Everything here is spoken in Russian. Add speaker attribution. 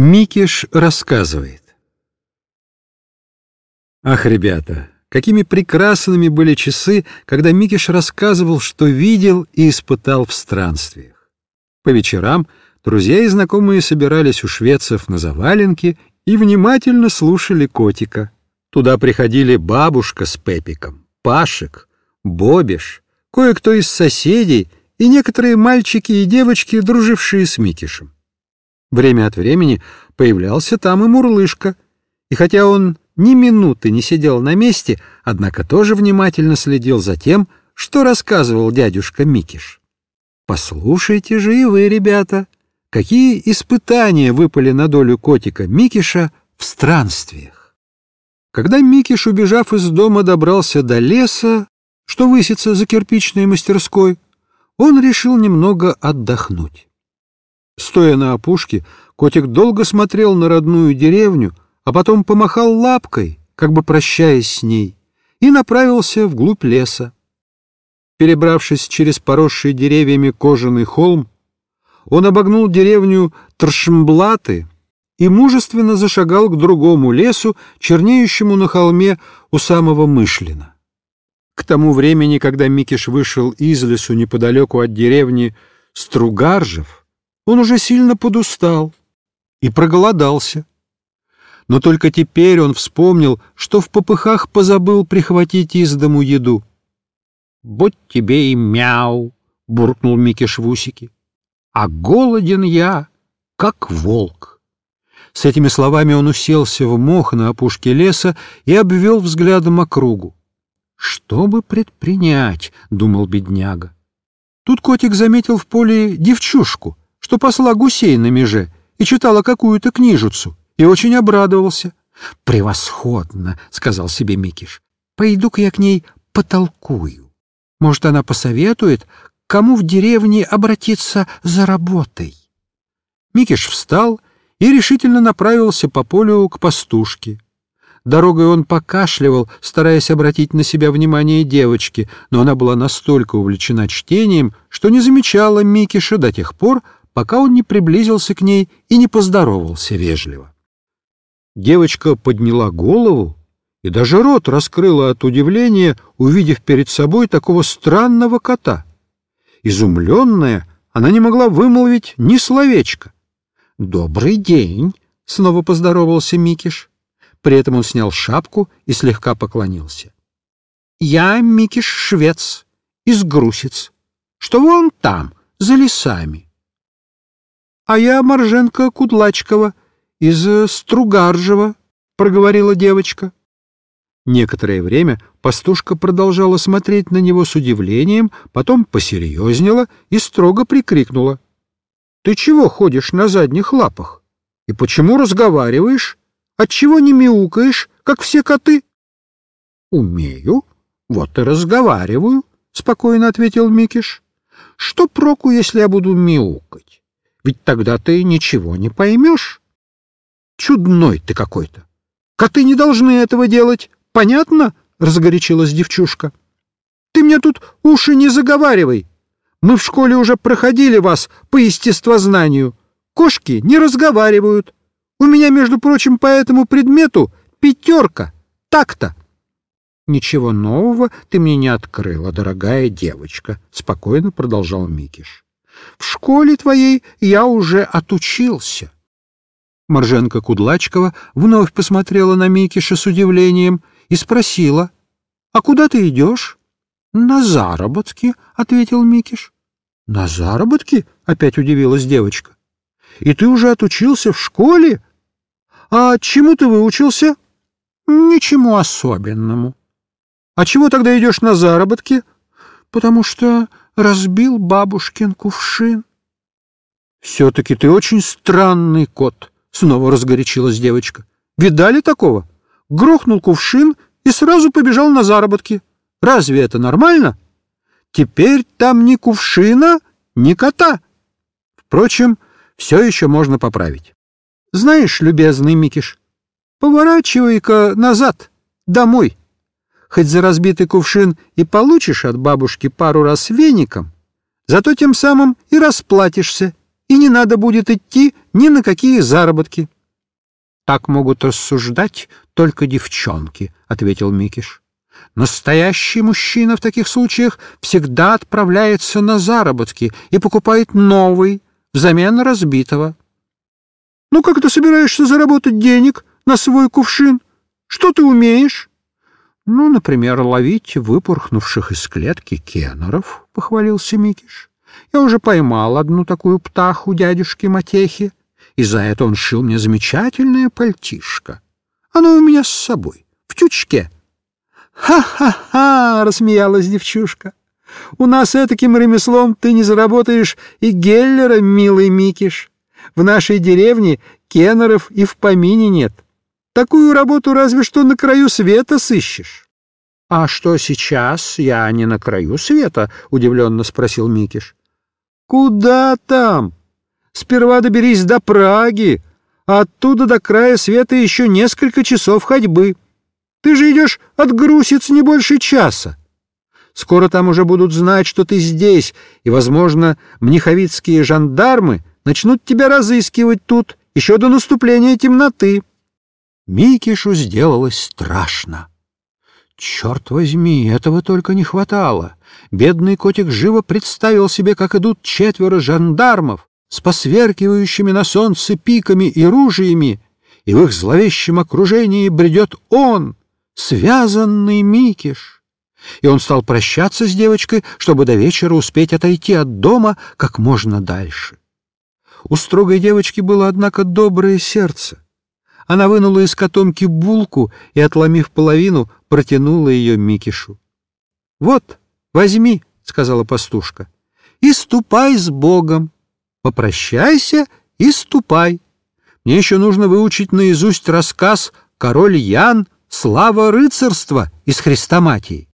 Speaker 1: Микиш рассказывает. Ах, ребята, какими прекрасными были часы, когда Микиш рассказывал, что видел и испытал в странствиях. По вечерам друзья и знакомые собирались у шведцев на заваленке и внимательно слушали котика. Туда приходили бабушка с Пепиком, Пашек, Бобиш, кое-кто из соседей и некоторые мальчики и девочки, дружившие с Микишем. Время от времени появлялся там и Мурлышка, и хотя он ни минуты не сидел на месте, однако тоже внимательно следил за тем, что рассказывал дядюшка Микиш. Послушайте же и вы, ребята, какие испытания выпали на долю котика Микиша в странствиях. Когда Микиш, убежав из дома, добрался до леса, что высится за кирпичной мастерской, он решил немного отдохнуть. Стоя на опушке, котик долго смотрел на родную деревню, а потом помахал лапкой, как бы прощаясь с ней, и направился вглубь леса. Перебравшись через поросший деревьями кожаный холм, он обогнул деревню Тршмблаты и мужественно зашагал к другому лесу, чернеющему на холме у самого Мышлина. К тому времени, когда Микиш вышел из лесу неподалеку от деревни Стругаржев, он уже сильно подустал и проголодался. Но только теперь он вспомнил, что в попыхах позабыл прихватить из дому еду. «Будь тебе и мяу!» — буркнул Микиш в усики. «А голоден я, как волк!» С этими словами он уселся в мох на опушке леса и обвел взглядом округу. «Что бы предпринять?» — думал бедняга. Тут котик заметил в поле девчушку, что посла гусей на меже и читала какую-то книжицу, и очень обрадовался. «Превосходно!» — сказал себе Микиш. «Пойду-ка я к ней потолкую. Может, она посоветует, кому в деревне обратиться за работой». Микиш встал и решительно направился по полю к пастушке. Дорогой он покашливал, стараясь обратить на себя внимание девочки, но она была настолько увлечена чтением, что не замечала Микиша до тех пор, пока он не приблизился к ней и не поздоровался вежливо. Девочка подняла голову и даже рот раскрыла от удивления, увидев перед собой такого странного кота. Изумленная, она не могла вымолвить ни словечка. «Добрый день!» — снова поздоровался Микиш. При этом он снял шапку и слегка поклонился. «Я Микиш-швец из Грусиц, что вон там, за лесами а я Марженко Кудлачкова из э, Стругаржева, — проговорила девочка. Некоторое время пастушка продолжала смотреть на него с удивлением, потом посерьезнела и строго прикрикнула. — Ты чего ходишь на задних лапах? И почему разговариваешь? Отчего не мяукаешь, как все коты? — Умею, вот и разговариваю, — спокойно ответил Микиш. — Что проку, если я буду мяукать? Ведь тогда ты ничего не поймешь. Чудной ты какой-то. Коты не должны этого делать, понятно? — разгорячилась девчушка. Ты мне тут уши не заговаривай. Мы в школе уже проходили вас по естествознанию. Кошки не разговаривают. У меня, между прочим, по этому предмету пятерка. Так-то. Ничего нового ты мне не открыла, дорогая девочка, — спокойно продолжал Микиш. В школе твоей я уже отучился. Марженка Кудлачкова вновь посмотрела на Микиша с удивлением и спросила, «А куда ты идешь?» «На заработки», — ответил Микиш. «На заработки?» — опять удивилась девочка. «И ты уже отучился в школе? А чему ты выучился?» «Ничему особенному». «А чего тогда идешь на заработки?» «Потому что разбил бабушкин кувшин. — Все-таки ты очень странный кот, — снова разгорячилась девочка. — Видали такого? Грохнул кувшин и сразу побежал на заработки. Разве это нормально? Теперь там ни кувшина, ни кота. Впрочем, все еще можно поправить. Знаешь, любезный Микиш, поворачивай-ка назад, домой хоть за разбитый кувшин и получишь от бабушки пару раз веником, зато тем самым и расплатишься, и не надо будет идти ни на какие заработки. — Так могут рассуждать только девчонки, — ответил Микиш. Настоящий мужчина в таких случаях всегда отправляется на заработки и покупает новый взамен разбитого. — Ну как ты собираешься заработать денег на свой кувшин? Что ты умеешь? — Ну, например, ловить выпорхнувших из клетки кеннеров, — похвалился Микиш. — Я уже поймал одну такую птаху дядюшки Матехи, и за это он шил мне замечательное пальтишко. Оно у меня с собой, в тючке. «Ха-ха-ха!» — рассмеялась девчушка. «У нас этаким ремеслом ты не заработаешь и Геллера, милый Микиш. В нашей деревне кеннеров и в помине нет. Такую работу разве что на краю света сыщешь». «А что сейчас? Я не на краю света?» — удивленно спросил Микиш. «Куда там? Сперва доберись до Праги, а оттуда до края света еще несколько часов ходьбы». Ты же идешь от Грусиц не больше часа. Скоро там уже будут знать, что ты здесь, и, возможно, мниховицкие жандармы начнут тебя разыскивать тут еще до наступления темноты. Микишу сделалось страшно. Черт возьми, этого только не хватало. Бедный котик живо представил себе, как идут четверо жандармов с посверкивающими на солнце пиками и ружьями, и в их зловещем окружении бредет он, связанный Микиш. И он стал прощаться с девочкой, чтобы до вечера успеть отойти от дома как можно дальше. У строгой девочки было, однако, доброе сердце. Она вынула из котомки булку и, отломив половину, протянула ее Микишу. — Вот, возьми, — сказала пастушка, — и ступай с Богом. Попрощайся и ступай. Мне еще нужно выучить наизусть рассказ «Король Ян» Слава рыцарства из Хрестоматии!